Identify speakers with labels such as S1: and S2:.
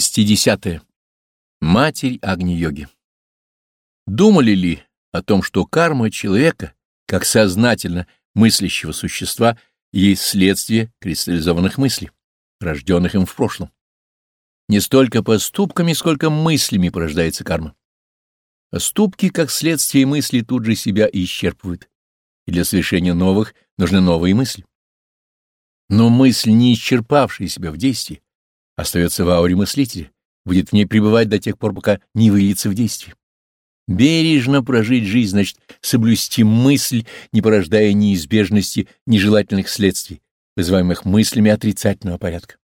S1: 60. -е. Матерь Агни-йоги. Думали ли о том, что карма человека, как сознательно мыслящего существа, есть следствие кристаллизованных мыслей, рожденных им в прошлом? Не столько поступками, сколько мыслями порождается карма. Поступки, как следствие мыслей, тут же себя исчерпывают, и для совершения новых нужны новые мысли. Но мысль, не исчерпавшая себя в действии, остается в ауре мыслителя, будет в ней пребывать до тех пор, пока не выльется в действие. Бережно прожить жизнь значит соблюсти мысль, не порождая неизбежности нежелательных следствий, вызываемых мыслями отрицательного порядка.